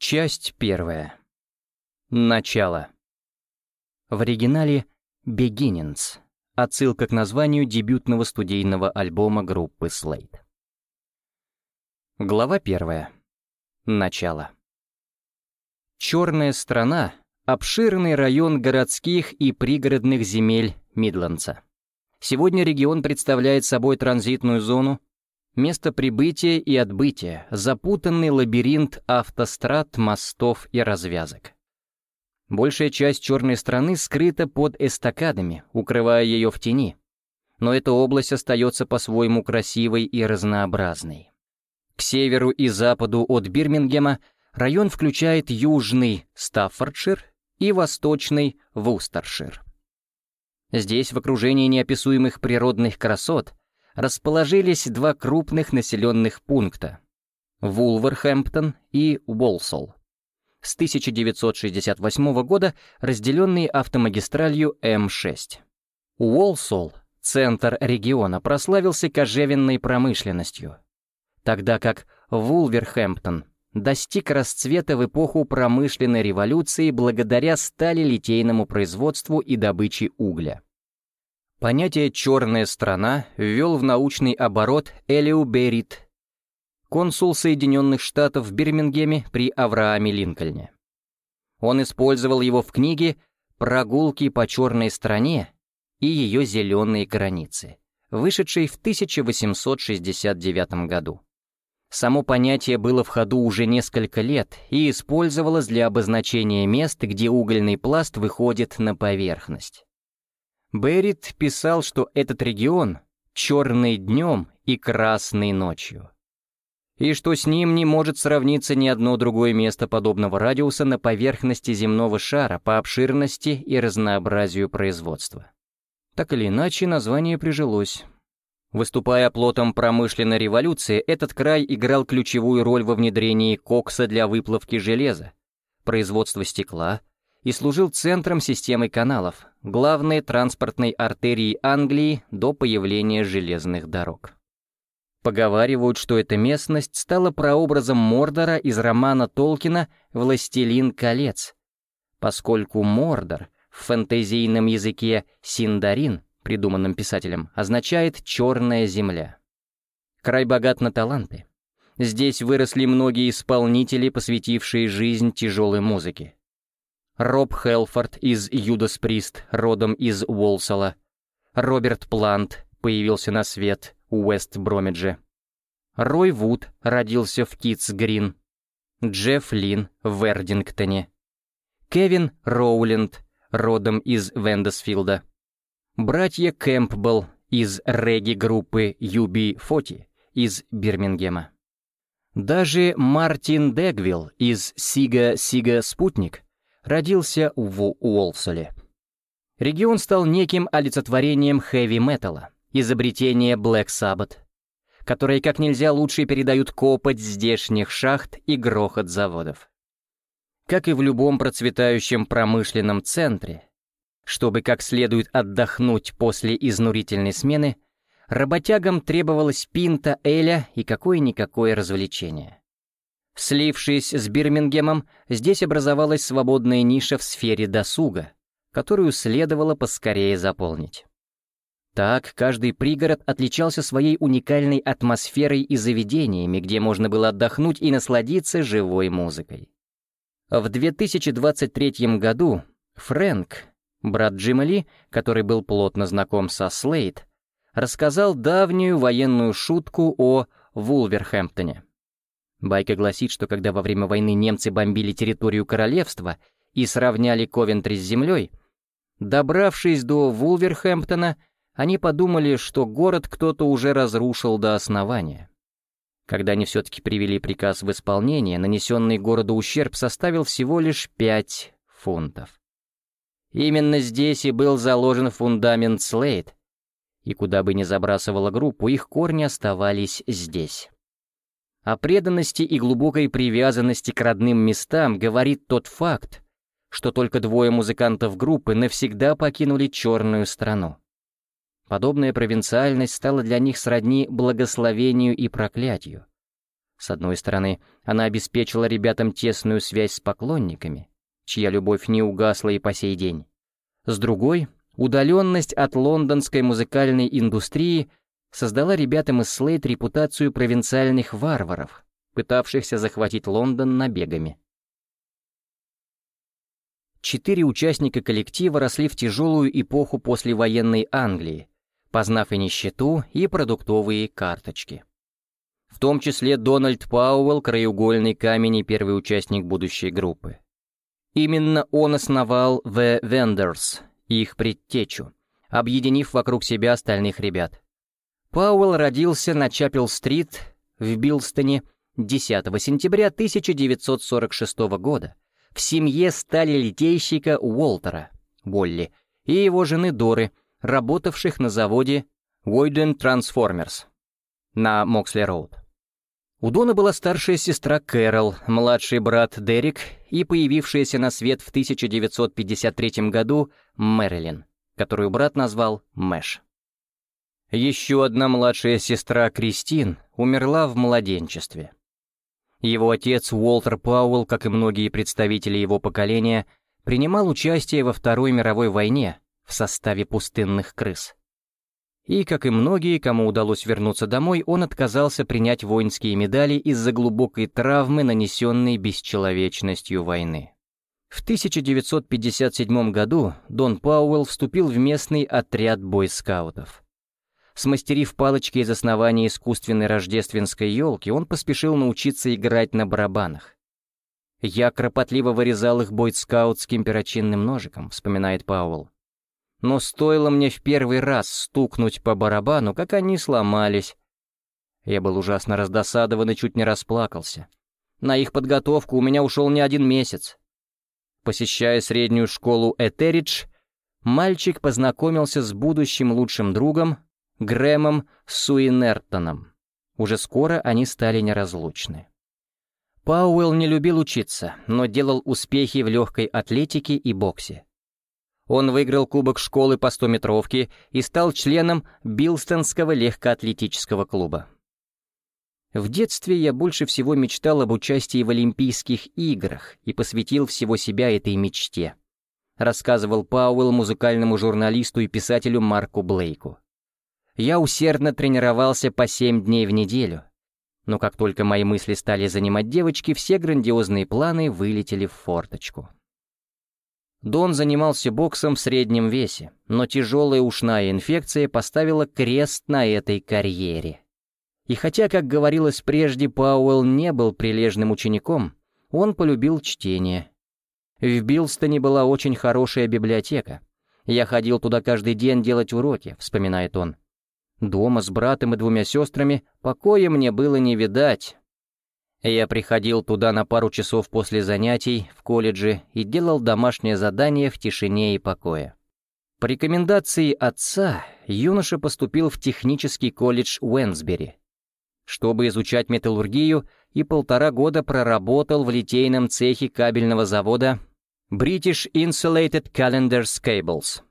Часть первая. Начало. В оригинале «Beginnings» — отсылка к названию дебютного студийного альбома группы Slate. Глава первая. Начало. Черная страна — обширный район городских и пригородных земель Мидландса. Сегодня регион представляет собой транзитную зону, место прибытия и отбытия, запутанный лабиринт автострад, мостов и развязок. Большая часть черной страны скрыта под эстакадами, укрывая ее в тени. Но эта область остается по-своему красивой и разнообразной. К северу и западу от Бирмингема район включает южный Стаффордшир и восточный Вустершир. Здесь, в окружении неописуемых природных красот, расположились два крупных населенных пункта — Вулверхэмптон и Уолсол. С 1968 года разделенные автомагистралью М6. Уолсол, центр региона, прославился кожевенной промышленностью, тогда как Вулверхэмптон достиг расцвета в эпоху промышленной революции благодаря стали-литейному производству и добыче угля. Понятие «черная страна» ввел в научный оборот Элиу Беррит, консул Соединенных Штатов в Бирмингеме при Аврааме Линкольне. Он использовал его в книге «Прогулки по черной стране» и ее зеленые границы, вышедшей в 1869 году. Само понятие было в ходу уже несколько лет и использовалось для обозначения мест, где угольный пласт выходит на поверхность. Беррит писал, что этот регион — черный днем и красный ночью. И что с ним не может сравниться ни одно другое место подобного радиуса на поверхности земного шара по обширности и разнообразию производства. Так или иначе, название прижилось. Выступая плотом промышленной революции, этот край играл ключевую роль во внедрении кокса для выплавки железа, производства стекла и служил центром системы каналов, главной транспортной артерии Англии до появления железных дорог. Поговаривают, что эта местность стала прообразом Мордора из романа Толкина «Властелин колец», поскольку Мордор в фэнтезийном языке Синдарин придуманным писателем, означает «черная земля». Край богат на таланты. Здесь выросли многие исполнители, посвятившие жизнь тяжелой музыке. Роб Хелфорд из Юдас Прист, родом из Уолсала. Роберт Плант появился на свет у Уэст-Бромидже. Рой Вуд родился в Китс-Грин. Джефф Лин в Вердингтоне. Кевин Роуленд, родом из Вендесфилда братья Кэмпбелл из регги-группы UB40 из Бирмингема. Даже Мартин Дегвилл из Сига-Сига Спутник родился в Уолсоле. Регион стал неким олицетворением хэви-металла, изобретения Black Sabbath, которые как нельзя лучше передают копоть здешних шахт и грохот заводов. Как и в любом процветающем промышленном центре, чтобы как следует отдохнуть после изнурительной смены, работягам требовалась пинта Эля и какое-никакое развлечение. Слившись с Бирмингемом, здесь образовалась свободная ниша в сфере досуга, которую следовало поскорее заполнить. Так, каждый пригород отличался своей уникальной атмосферой и заведениями, где можно было отдохнуть и насладиться живой музыкой. В 2023 году Фрэнк, Брат Джима Ли, который был плотно знаком со Слейд, рассказал давнюю военную шутку о Вулверхэмптоне. Байка гласит, что когда во время войны немцы бомбили территорию королевства и сравняли Ковентри с землей, добравшись до Вулверхэмптона, они подумали, что город кто-то уже разрушил до основания. Когда они все-таки привели приказ в исполнение, нанесенный городу ущерб составил всего лишь 5 фунтов. Именно здесь и был заложен фундамент Слейд, и куда бы ни забрасывала группу, их корни оставались здесь. О преданности и глубокой привязанности к родным местам говорит тот факт, что только двое музыкантов группы навсегда покинули черную страну. Подобная провинциальность стала для них сродни благословению и проклятию. С одной стороны, она обеспечила ребятам тесную связь с поклонниками, чья любовь не угасла и по сей день. С другой, удаленность от лондонской музыкальной индустрии создала ребятам из Слейд репутацию провинциальных варваров, пытавшихся захватить Лондон набегами. Четыре участника коллектива росли в тяжелую эпоху послевоенной Англии, познав и нищету, и продуктовые карточки. В том числе Дональд Пауэлл, краеугольный камень и первый участник будущей группы. Именно он основал The Vendors, их предтечу, объединив вокруг себя остальных ребят. Пауэлл родился на Чапел-стрит в Билстоне 10 сентября 1946 года в семье сталелитейщика Уолтера, Волли, и его жены Доры, работавших на заводе Войден Transformers на Моксли-Роуд. У Дона была старшая сестра Кэрол, младший брат Дерек и появившаяся на свет в 1953 году Мэрилин, которую брат назвал Мэш. Еще одна младшая сестра Кристин умерла в младенчестве. Его отец Уолтер Пауэлл, как и многие представители его поколения, принимал участие во Второй мировой войне в составе пустынных крыс. И, как и многие, кому удалось вернуться домой, он отказался принять воинские медали из-за глубокой травмы, нанесенной бесчеловечностью войны. В 1957 году Дон Пауэлл вступил в местный отряд бойскаутов. Смастерив палочки из основания искусственной рождественской елки, он поспешил научиться играть на барабанах. «Я кропотливо вырезал их бойскаутским перочинным ножиком», — вспоминает Пауэлл. Но стоило мне в первый раз стукнуть по барабану, как они сломались. Я был ужасно раздосадован и чуть не расплакался. На их подготовку у меня ушел не один месяц. Посещая среднюю школу Этеридж, мальчик познакомился с будущим лучшим другом Грэмом Суинертоном. Уже скоро они стали неразлучны. Пауэлл не любил учиться, но делал успехи в легкой атлетике и боксе. Он выиграл кубок школы по 100-метровке и стал членом Билстонского легкоатлетического клуба. В детстве я больше всего мечтал об участии в Олимпийских играх и посвятил всего себя этой мечте, рассказывал Пауэлл музыкальному журналисту и писателю Марку Блейку. Я усердно тренировался по 7 дней в неделю, но как только мои мысли стали занимать девочки, все грандиозные планы вылетели в форточку. Дон занимался боксом в среднем весе, но тяжелая ушная инфекция поставила крест на этой карьере. И хотя, как говорилось прежде, Пауэлл не был прилежным учеником, он полюбил чтение. В Билстоне была очень хорошая библиотека. Я ходил туда каждый день делать уроки, вспоминает он. Дома с братом и двумя сестрами покоя мне было не видать, я приходил туда на пару часов после занятий в колледже и делал домашнее задание в тишине и покое. По рекомендации отца, юноша поступил в технический колледж Уэнсбери, чтобы изучать металлургию, и полтора года проработал в литейном цехе кабельного завода British Insulated Calendars Cables.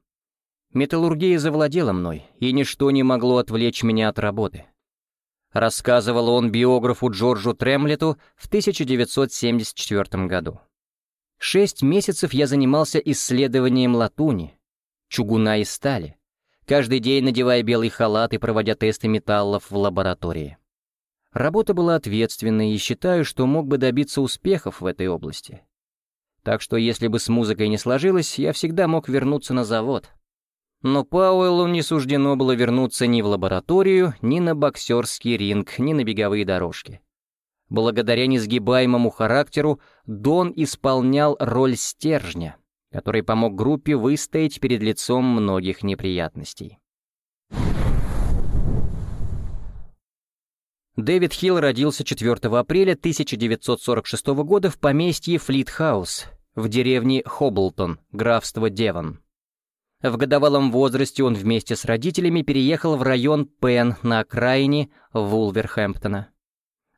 Металлургия завладела мной, и ничто не могло отвлечь меня от работы рассказывал он биографу Джорджу Тремлету в 1974 году. Шесть месяцев я занимался исследованием латуни, чугуна и стали, каждый день надевая белый халат и проводя тесты металлов в лаборатории. Работа была ответственной и считаю, что мог бы добиться успехов в этой области. Так что если бы с музыкой не сложилось, я всегда мог вернуться на завод, но Пауэллу не суждено было вернуться ни в лабораторию, ни на боксерский ринг, ни на беговые дорожки. Благодаря несгибаемому характеру Дон исполнял роль стержня, который помог группе выстоять перед лицом многих неприятностей. Дэвид Хилл родился 4 апреля 1946 года в поместье Флитхаус в деревне Хоблтон, графство Девон. В годовалом возрасте он вместе с родителями переехал в район Пен на окраине Вулверхэмптона.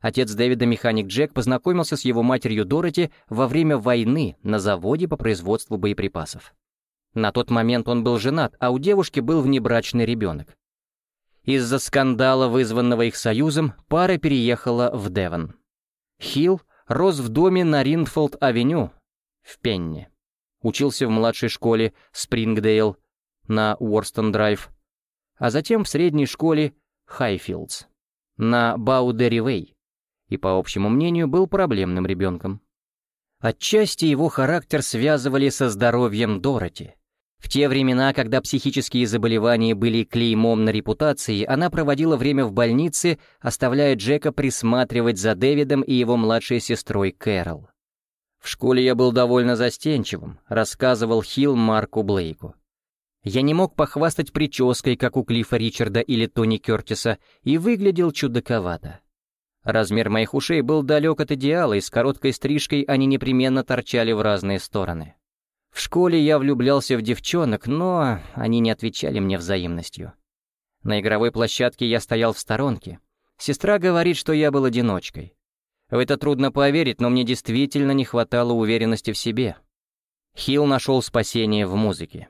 Отец Дэвида, механик Джек, познакомился с его матерью Дороти во время войны на заводе по производству боеприпасов. На тот момент он был женат, а у девушки был внебрачный ребенок. Из-за скандала, вызванного их союзом, пара переехала в Девон. Хилл рос в доме на Риндфолд-авеню в Пенне. Учился в младшей школе Спрингдейл на Уорстон-драйв, а затем в средней школе Хайфилдс на Баудерри-вей и, по общему мнению, был проблемным ребенком. Отчасти его характер связывали со здоровьем Дороти. В те времена, когда психические заболевания были клеймом на репутации, она проводила время в больнице, оставляя Джека присматривать за Дэвидом и его младшей сестрой Кэрол. «В школе я был довольно застенчивым», — рассказывал Хилл Марку Блейку. «Я не мог похвастать прической, как у Клиффа Ричарда или Тони Кертиса, и выглядел чудаковато. Размер моих ушей был далек от идеала, и с короткой стрижкой они непременно торчали в разные стороны. В школе я влюблялся в девчонок, но они не отвечали мне взаимностью. На игровой площадке я стоял в сторонке. Сестра говорит, что я был одиночкой. В это трудно поверить, но мне действительно не хватало уверенности в себе. Хилл нашел спасение в музыке.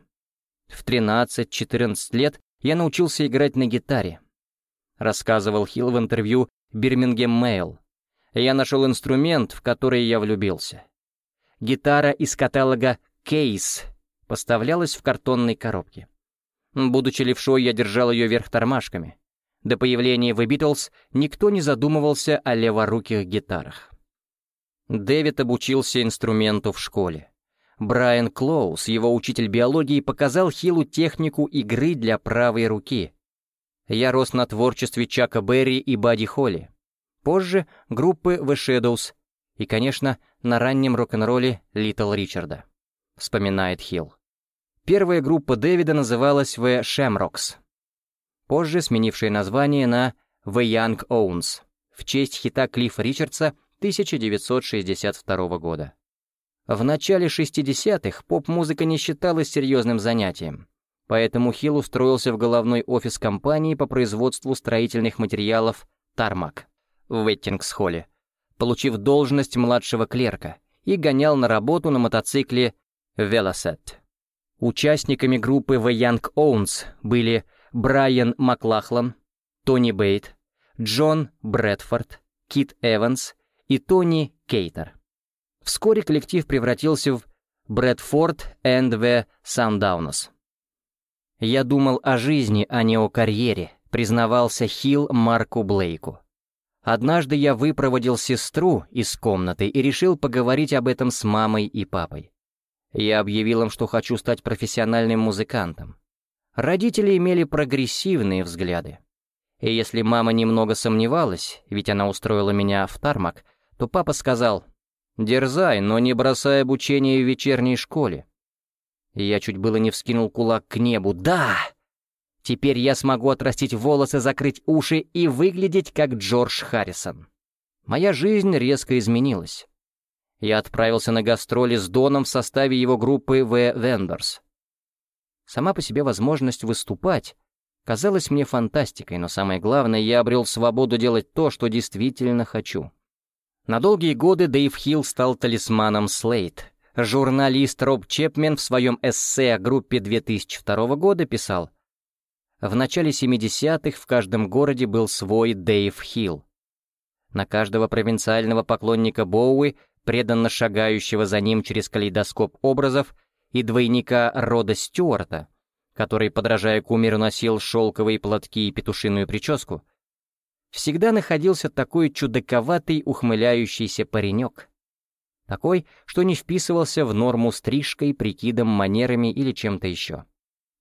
В 13-14 лет я научился играть на гитаре. Рассказывал Хилл в интервью Бирмингем Мэйл. Я нашел инструмент, в который я влюбился. Гитара из каталога «Кейс» поставлялась в картонной коробке. Будучи левшой, я держал ее вверх тормашками. До появления The Beatles никто не задумывался о леворуких гитарах. Дэвид обучился инструменту в школе. Брайан Клоус, его учитель биологии, показал Хиллу технику игры для правой руки. Я рос на творчестве Чака Берри и Бадди Холли. Позже — группы The Shadows и, конечно, на раннем рок-н-ролле Литл Ричарда, вспоминает Хилл. Первая группа Дэвида называлась The Shamrocks, позже сменившая название на The Young Owns в честь хита Клиффа Ричардса 1962 года. В начале 60-х поп-музыка не считалась серьезным занятием. Поэтому Хилл устроился в головной офис компании по производству строительных материалов «Тармак» в Веттингс-холле, получив должность младшего клерка, и гонял на работу на мотоцикле «Велосет». Участниками группы The Young Owns были Брайан Маклахлан, Тони Бейт, Джон Брэдфорд, Кит Эванс и Тони Кейтер. Вскоре коллектив превратился в Брэдфорд and the Sundowners. «Я думал о жизни, а не о карьере», — признавался Хилл Марку Блейку. «Однажды я выпроводил сестру из комнаты и решил поговорить об этом с мамой и папой. Я объявил им, что хочу стать профессиональным музыкантом. Родители имели прогрессивные взгляды. И если мама немного сомневалась, ведь она устроила меня в Тармак, то папа сказал, «Дерзай, но не бросай обучение в вечерней школе. И я чуть было не вскинул кулак к небу. «Да! Теперь я смогу отрастить волосы, закрыть уши и выглядеть как Джордж Харрисон». Моя жизнь резко изменилась. Я отправился на гастроли с Доном в составе его группы The Vendors. Сама по себе возможность выступать казалась мне фантастикой, но самое главное, я обрел свободу делать то, что действительно хочу. На долгие годы Дэйв Хилл стал талисманом Слейт, Журналист Роб Чепмен в своем эссе о группе 2002 года писал, «В начале 70-х в каждом городе был свой Дэйв Хилл. На каждого провинциального поклонника Боуи, преданно шагающего за ним через калейдоскоп образов, и двойника Рода Стюарта, который, подражая кумиру, носил шелковые платки и петушиную прическу, всегда находился такой чудаковатый ухмыляющийся паренек, такой, что не вписывался в норму стрижкой, прикидом, манерами или чем-то еще.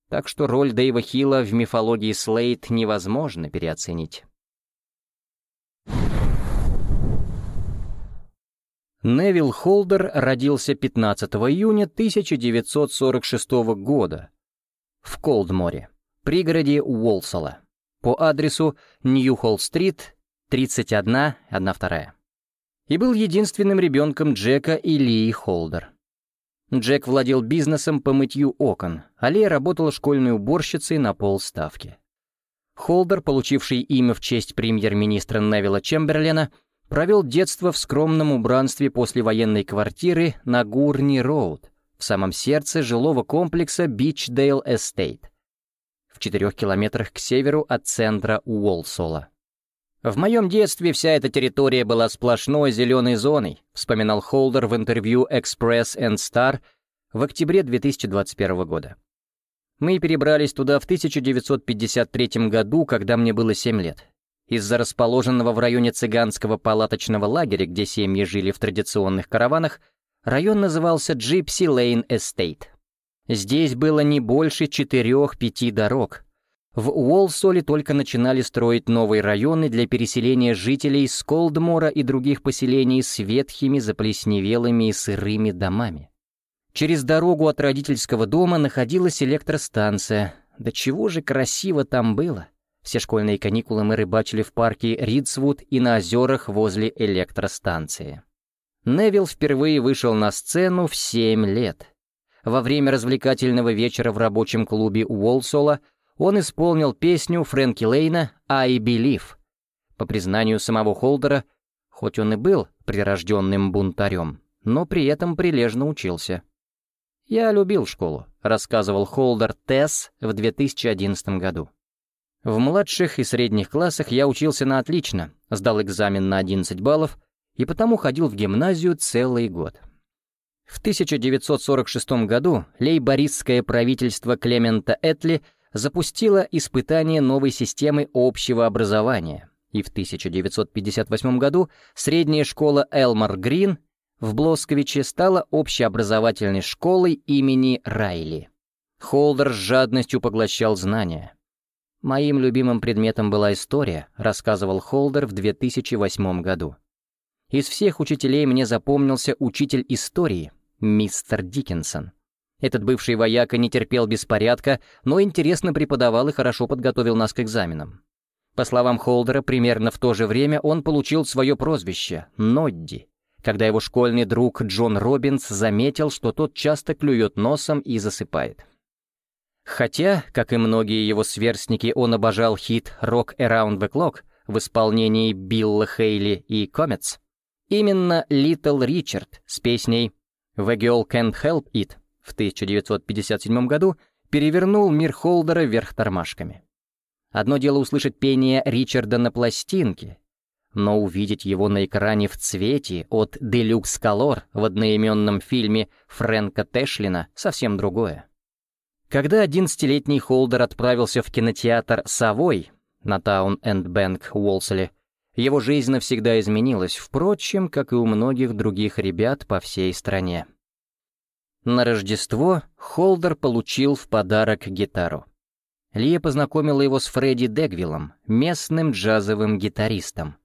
Так что роль Дэйва Хилла в мифологии Слейд невозможно переоценить. Невил Холдер родился 15 июня 1946 года в Колдморе, пригороде Уолсала, по адресу Нью-Холл-стрит, 31, 1-2 и был единственным ребенком Джека и Лии Холдер. Джек владел бизнесом по мытью окон, а Лия работала школьной уборщицей на полставки. Холдер, получивший имя в честь премьер-министра Невилла Чемберлена, провел детство в скромном убранстве послевоенной квартиры на Гурни-Роуд, в самом сердце жилого комплекса Бичдейл Эстейт, в четырех километрах к северу от центра Уолсола. «В моем детстве вся эта территория была сплошной зеленой зоной», вспоминал Холдер в интервью Express and Star в октябре 2021 года. Мы перебрались туда в 1953 году, когда мне было 7 лет. Из-за расположенного в районе цыганского палаточного лагеря, где семьи жили в традиционных караванах, район назывался Gypsy Lane Estate. Здесь было не больше четырех-пяти дорог, в Уолсоле только начинали строить новые районы для переселения жителей с Колдмора и других поселений с ветхими, заплесневелыми и сырыми домами. Через дорогу от родительского дома находилась электростанция. Да чего же красиво там было! Все школьные каникулы мы рыбачили в парке Ридсвуд и на озерах возле электростанции. Невилл впервые вышел на сцену в семь лет. Во время развлекательного вечера в рабочем клубе Уолсола он исполнил песню Фрэнки Лейна «I Believe». По признанию самого Холдера, хоть он и был прирожденным бунтарем, но при этом прилежно учился. «Я любил школу», — рассказывал Холдер Тесс в 2011 году. В младших и средних классах я учился на отлично, сдал экзамен на 11 баллов и потому ходил в гимназию целый год. В 1946 году лейбористское правительство Клемента Этли — запустила испытание новой системы общего образования, и в 1958 году средняя школа Элмар Грин в Блосковиче стала общеобразовательной школой имени Райли. Холдер с жадностью поглощал знания. «Моим любимым предметом была история», — рассказывал Холдер в 2008 году. «Из всех учителей мне запомнился учитель истории, мистер Диккенсон. Этот бывший вояка не терпел беспорядка, но интересно преподавал и хорошо подготовил нас к экзаменам. По словам Холдера, примерно в то же время он получил свое прозвище — Нодди, когда его школьный друг Джон Робинс заметил, что тот часто клюет носом и засыпает. Хотя, как и многие его сверстники, он обожал хит «Rock Around the Clock» в исполнении Билла Хейли и Кометс, именно Little Ричард с песней «The Girl Can't Help It» в 1957 году перевернул мир Холдера вверх тормашками. Одно дело услышать пение Ричарда на пластинке, но увидеть его на экране в цвете от Deluxe Color в одноименном фильме Фрэнка Тэшлина совсем другое. Когда 11-летний Холдер отправился в кинотеатр «Савой» на Таун-энд-Бэнк Уолселе, его жизнь навсегда изменилась, впрочем, как и у многих других ребят по всей стране. На Рождество Холдер получил в подарок гитару. Лия познакомила его с Фредди Дегвиллом, местным джазовым гитаристом.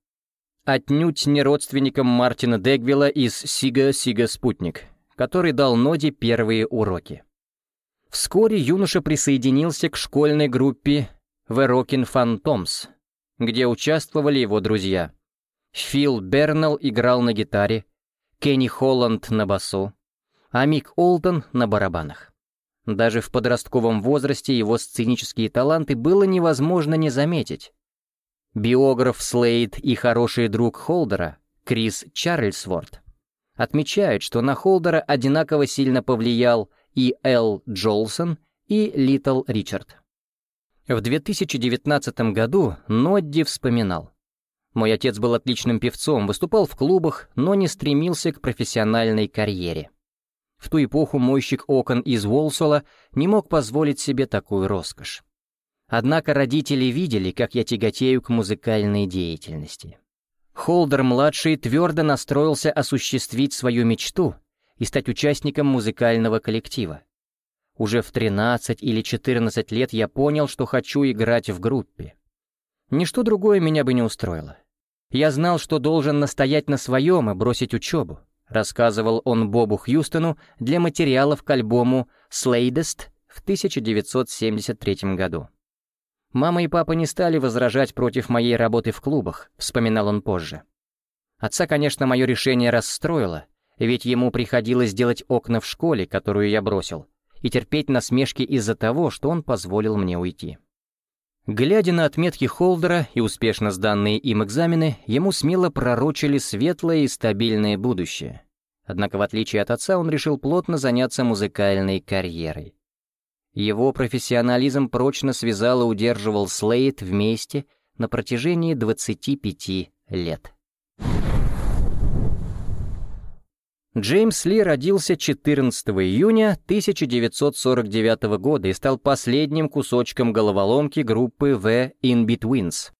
Отнюдь не родственником Мартина Дегвилла из «Сига-Сига Спутник», который дал Ноди первые уроки. Вскоре юноша присоединился к школьной группе Rockin' Phantoms, где участвовали его друзья. Фил Бернелл играл на гитаре, Кенни Холланд на басу, а Мик Олтон на барабанах. Даже в подростковом возрасте его сценические таланты было невозможно не заметить. Биограф Слейд и хороший друг Холдера, Крис Чарльсворт, отмечают, что на Холдера одинаково сильно повлиял и Эл Джолсон, и Литл Ричард. В 2019 году Нодди вспоминал. «Мой отец был отличным певцом, выступал в клубах, но не стремился к профессиональной карьере. В ту эпоху мойщик окон из Волсола не мог позволить себе такую роскошь. Однако родители видели, как я тяготею к музыкальной деятельности. Холдер-младший твердо настроился осуществить свою мечту и стать участником музыкального коллектива. Уже в 13 или 14 лет я понял, что хочу играть в группе. Ничто другое меня бы не устроило. Я знал, что должен настоять на своем и бросить учебу рассказывал он Бобу Хьюстону для материалов к альбому «Sladest» в 1973 году. «Мама и папа не стали возражать против моей работы в клубах», — вспоминал он позже. Отца, конечно, мое решение расстроило, ведь ему приходилось делать окна в школе, которую я бросил, и терпеть насмешки из-за того, что он позволил мне уйти. Глядя на отметки Холдера и успешно сданные им экзамены, ему смело пророчили светлое и стабильное будущее. Однако, в отличие от отца, он решил плотно заняться музыкальной карьерой. Его профессионализм прочно связал и удерживал Слейд вместе на протяжении 25 лет. Джеймс Ли родился 14 июня 1949 года и стал последним кусочком головоломки группы The In-Betweens.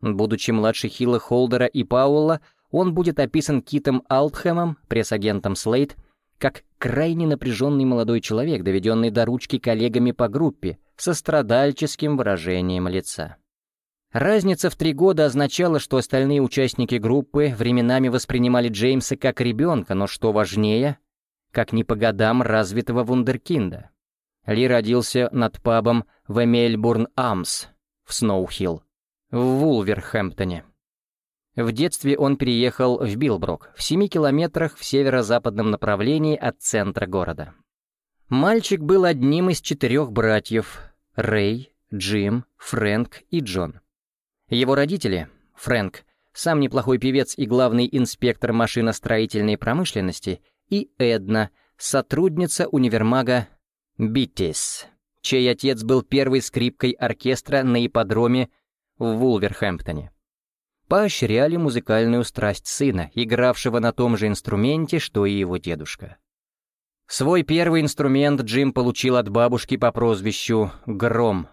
Будучи младше Хилла Холдера и Пауэлла, он будет описан Китом Алтхэмом, пресс-агентом Слейд, как крайне напряженный молодой человек, доведенный до ручки коллегами по группе, со страдальческим выражением лица. Разница в три года означала, что остальные участники группы временами воспринимали Джеймса как ребенка, но что важнее, как не по годам развитого вундеркинда. Ли родился над пабом в Эмельбурн Амс в Сноухилл, в Вулверхэмптоне. В детстве он переехал в Билброк, в семи километрах в северо-западном направлении от центра города. Мальчик был одним из четырех братьев — Рэй, Джим, Фрэнк и Джон. Его родители, Фрэнк, сам неплохой певец и главный инспектор машиностроительной промышленности, и Эдна, сотрудница универмага Биттис, чей отец был первой скрипкой оркестра на ипподроме в Вулверхэмптоне. Поощряли музыкальную страсть сына, игравшего на том же инструменте, что и его дедушка. Свой первый инструмент Джим получил от бабушки по прозвищу «Гром»,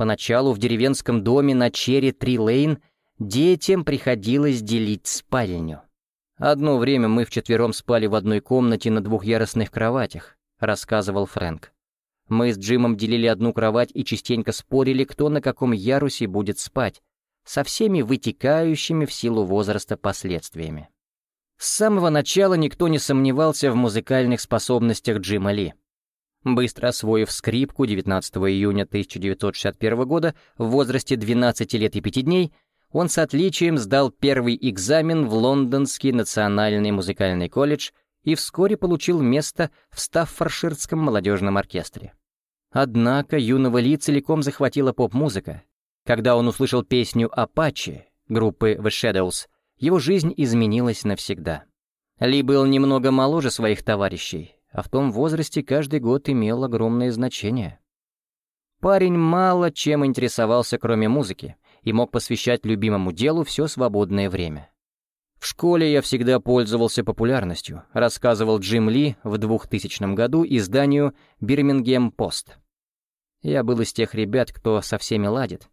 Поначалу в деревенском доме на Черри Три Лейн детям приходилось делить спальню. «Одно время мы вчетвером спали в одной комнате на двухъярусных кроватях», — рассказывал Фрэнк. «Мы с Джимом делили одну кровать и частенько спорили, кто на каком ярусе будет спать, со всеми вытекающими в силу возраста последствиями». С самого начала никто не сомневался в музыкальных способностях Джима Ли. Быстро освоив скрипку 19 июня 1961 года в возрасте 12 лет и 5 дней, он с отличием сдал первый экзамен в Лондонский национальный музыкальный колледж и вскоре получил место в Стаффорширском молодежном оркестре. Однако юного Ли целиком захватила поп-музыка. Когда он услышал песню «Апачи» группы The Shadows, его жизнь изменилась навсегда. Ли был немного моложе своих товарищей, а в том возрасте каждый год имел огромное значение. Парень мало чем интересовался, кроме музыки, и мог посвящать любимому делу все свободное время. «В школе я всегда пользовался популярностью», рассказывал Джим Ли в 2000 году изданию «Бирмингем Пост». Я был из тех ребят, кто со всеми ладит.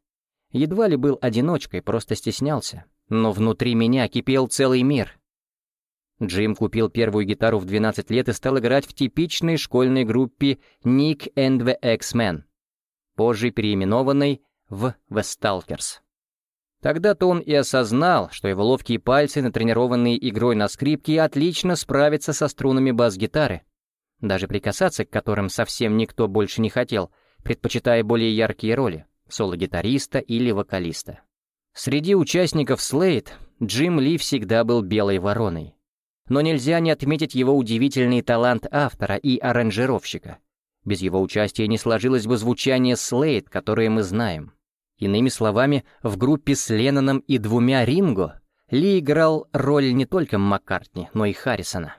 Едва ли был одиночкой, просто стеснялся. Но внутри меня кипел целый мир, Джим купил первую гитару в 12 лет и стал играть в типичной школьной группе Nick and the X-Men, позже переименованной в The Stalkers. Тогда-то он и осознал, что его ловкие пальцы, натренированные игрой на скрипке, отлично справятся со струнами бас-гитары, даже прикасаться к которым совсем никто больше не хотел, предпочитая более яркие роли — соло-гитариста или вокалиста. Среди участников Slade Джим Ли всегда был белой вороной но нельзя не отметить его удивительный талант автора и аранжировщика. Без его участия не сложилось бы звучание Слейд, которое мы знаем. Иными словами, в группе с Ленноном и двумя Ринго Ли играл роль не только Маккартни, но и Харрисона.